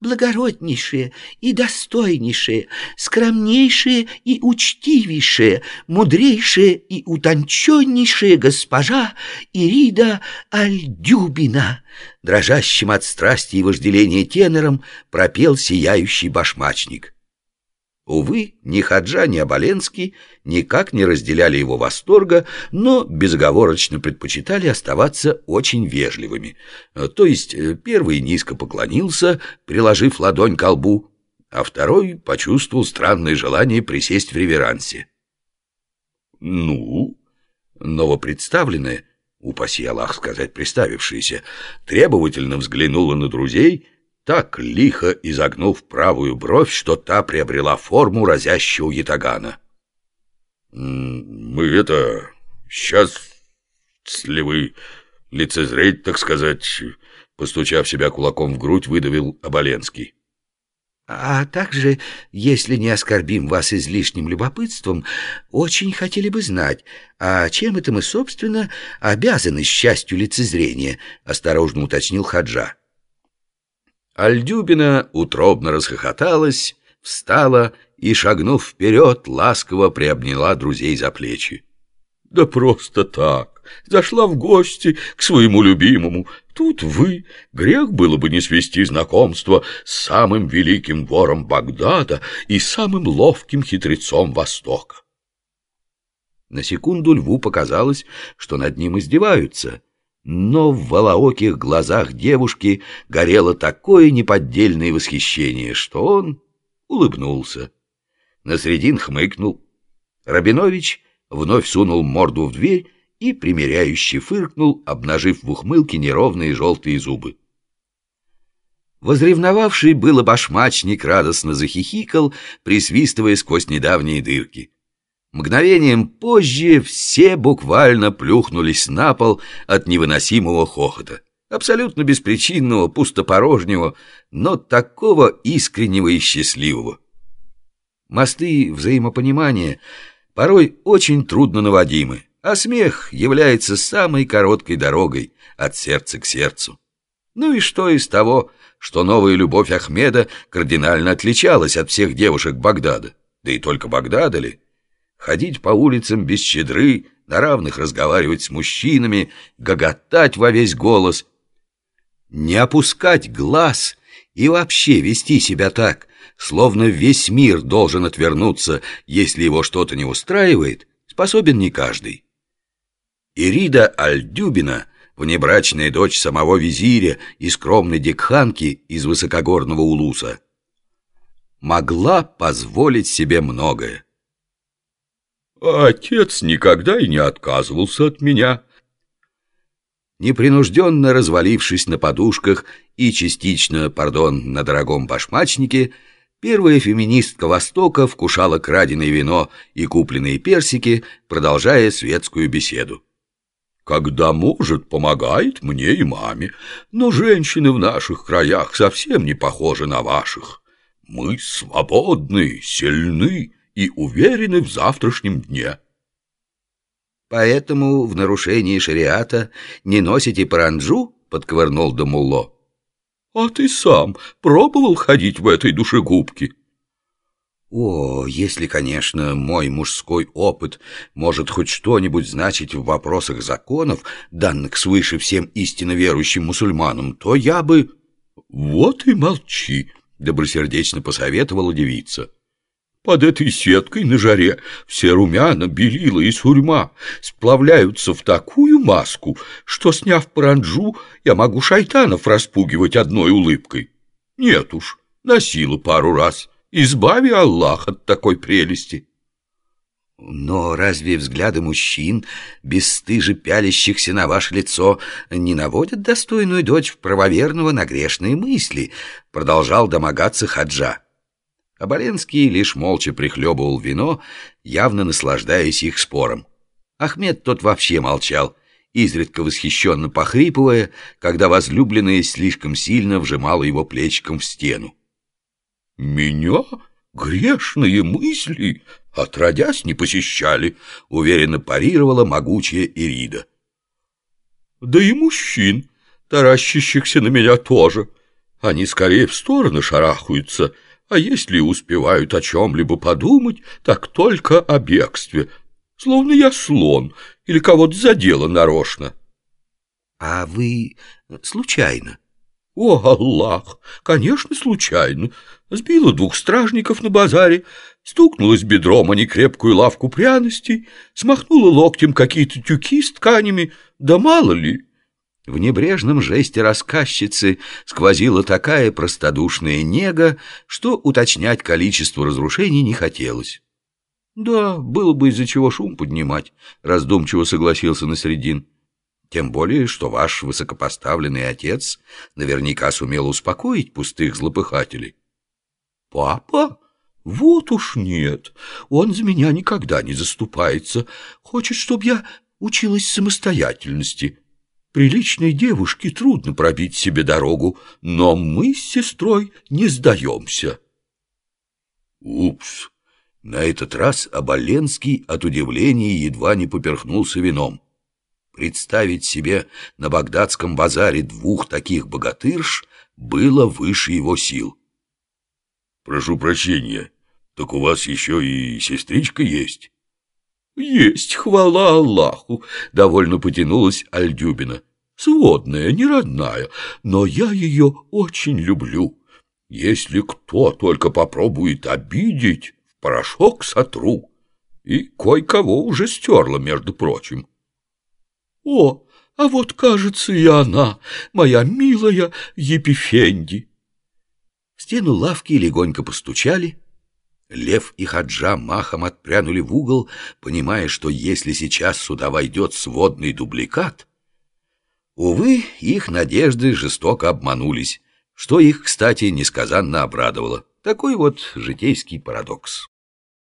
благороднейшие и достойнейшие, скромнейшие и учтивейшие, мудрейшие и утонченнейшая госпожа Ирида Альдюбина, дрожащим от страсти и вожделения тенором пропел сияющий башмачник. Увы, ни Хаджа, ни Оболенский никак не разделяли его восторга, но безоговорочно предпочитали оставаться очень вежливыми. То есть э, первый низко поклонился, приложив ладонь к лбу, а второй почувствовал странное желание присесть в реверансе. «Ну?» Новопредставленная, упаси Аллах сказать приставившаяся, требовательно взглянула на друзей — так лихо изогнув правую бровь, что та приобрела форму разящего ятагана. «Мы это... сейчас... если вы лицезреть, так сказать...» Постучав себя кулаком в грудь, выдавил Оболенский. А также, если не оскорбим вас излишним любопытством, очень хотели бы знать, а чем это мы, собственно, обязаны счастью лицезрения, осторожно уточнил Хаджа. Альдюбина утробно расхохоталась, встала и, шагнув вперед, ласково приобняла друзей за плечи. «Да просто так! Зашла в гости к своему любимому. Тут вы. Грех было бы не свести знакомство с самым великим вором Багдада и самым ловким хитрецом Востока». На секунду льву показалось, что над ним издеваются — но в волооких глазах девушки горело такое неподдельное восхищение, что он улыбнулся. Насредин хмыкнул. Рабинович вновь сунул морду в дверь и, примиряюще фыркнул, обнажив в ухмылке неровные желтые зубы. Возревновавший было башмачник радостно захихикал, присвистывая сквозь недавние дырки. Мгновением позже все буквально плюхнулись на пол от невыносимого хохота. Абсолютно беспричинного, пустопорожнего, но такого искреннего и счастливого. Мосты взаимопонимания порой очень трудно наводимы, а смех является самой короткой дорогой от сердца к сердцу. Ну и что из того, что новая любовь Ахмеда кардинально отличалась от всех девушек Багдада? Да и только Багдада ли? Ходить по улицам без щедры, на равных разговаривать с мужчинами, гоготать во весь голос, не опускать глаз и вообще вести себя так, словно весь мир должен отвернуться, если его что-то не устраивает, способен не каждый. Ирида Альдюбина, внебрачная дочь самого визиря и скромной дикханки из высокогорного Улуса, могла позволить себе многое. Отец никогда и не отказывался от меня. Непринужденно развалившись на подушках и частично, пардон, на дорогом башмачнике, первая феминистка Востока вкушала краденое вино и купленные персики, продолжая светскую беседу. Когда может, помогает мне и маме, но женщины в наших краях совсем не похожи на ваших. Мы свободны, сильны, и уверены в завтрашнем дне. Поэтому в нарушении шариата не носите паранджу, подковырнул Дамулло. А ты сам пробовал ходить в этой душегубке? О, если, конечно, мой мужской опыт может хоть что-нибудь значить в вопросах законов, данных свыше всем истинно верующим мусульманам, то я бы... Вот и молчи, добросердечно посоветовала девица. Под этой сеткой на жаре все румяна, белила и сурьма сплавляются в такую маску, что, сняв паранджу, я могу шайтанов распугивать одной улыбкой. Нет уж, носила пару раз. Избави Аллах от такой прелести. Но разве взгляды мужчин, бесстыже пялящихся на ваше лицо, не наводят достойную дочь правоверного на грешные мысли? Продолжал домогаться Хаджа. Оболенский лишь молча прихлебывал вино, явно наслаждаясь их спором. Ахмед тот вообще молчал, изредка восхищенно похрипывая, когда возлюбленная слишком сильно вжимала его плечиком в стену. «Меня грешные мысли, отродясь, не посещали», — уверенно парировала могучая Ирида. «Да и мужчин, таращащихся на меня тоже. Они скорее в стороны шарахаются, а если успевают о чем-либо подумать, так только о бегстве, словно я слон или кого-то задело нарочно. — А вы случайно? — О, Аллах! Конечно, случайно. Сбила двух стражников на базаре, стукнулась бедром о некрепкую лавку пряностей, смахнула локтем какие-то тюки с тканями, да мало ли... В небрежном жесте рассказчицы сквозила такая простодушная нега, что уточнять количество разрушений не хотелось. «Да, было бы из-за чего шум поднимать», — раздумчиво согласился Насредин. «Тем более, что ваш высокопоставленный отец наверняка сумел успокоить пустых злопыхателей». «Папа? Вот уж нет. Он за меня никогда не заступается. Хочет, чтобы я училась самостоятельности». Приличной девушке трудно пробить себе дорогу, но мы с сестрой не сдаемся. Упс! На этот раз Оболенский от удивления едва не поперхнулся вином. Представить себе на багдадском базаре двух таких богатырш было выше его сил. «Прошу прощения, так у вас еще и сестричка есть?» «Есть, хвала Аллаху!» — довольно потянулась Альдюбина сводная, не родная, но я ее очень люблю. Если кто только попробует обидеть, в порошок сотру. И кое-кого уже стерла, между прочим. О, а вот, кажется, и она, моя милая Епифенди. В стену лавки легонько постучали. Лев и Хаджа махом отпрянули в угол, понимая, что если сейчас сюда войдет сводный дубликат, Увы, их надежды жестоко обманулись, что их, кстати, несказанно обрадовало. Такой вот житейский парадокс.